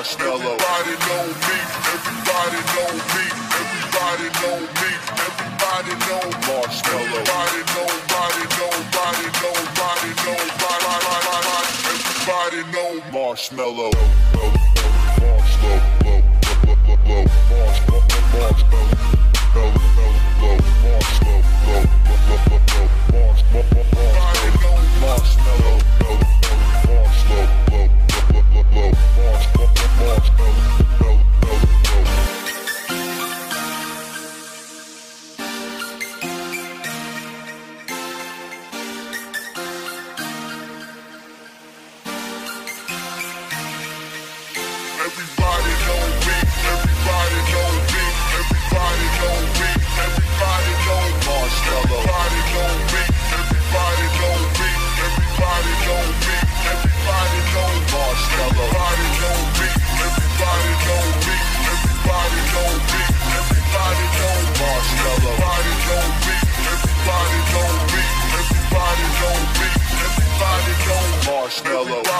marshmallow. Everybody know me, everybody know me, everybody know me, everybody know marshmallow. Everybody know, body know, body know, body know, body, body. Everybody know marshmallow. Marshmallow, marshmallow, marshmallow, marshmallow.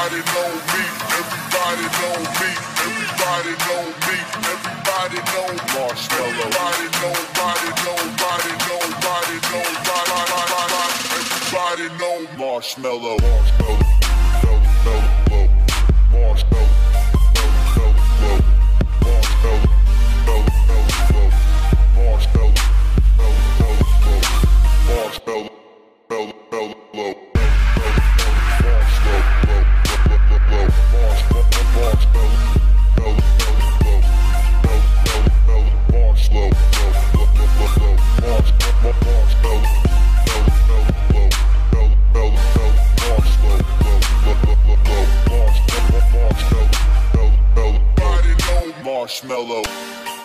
Everybody know me, everybody know me, everybody know me, everybody know Marshmallow. Everybody know, body know, body know, body know, body, body, everybody know Marshmallow. Marshmallow. Marshmallow. Marshmallow. Marshmallow.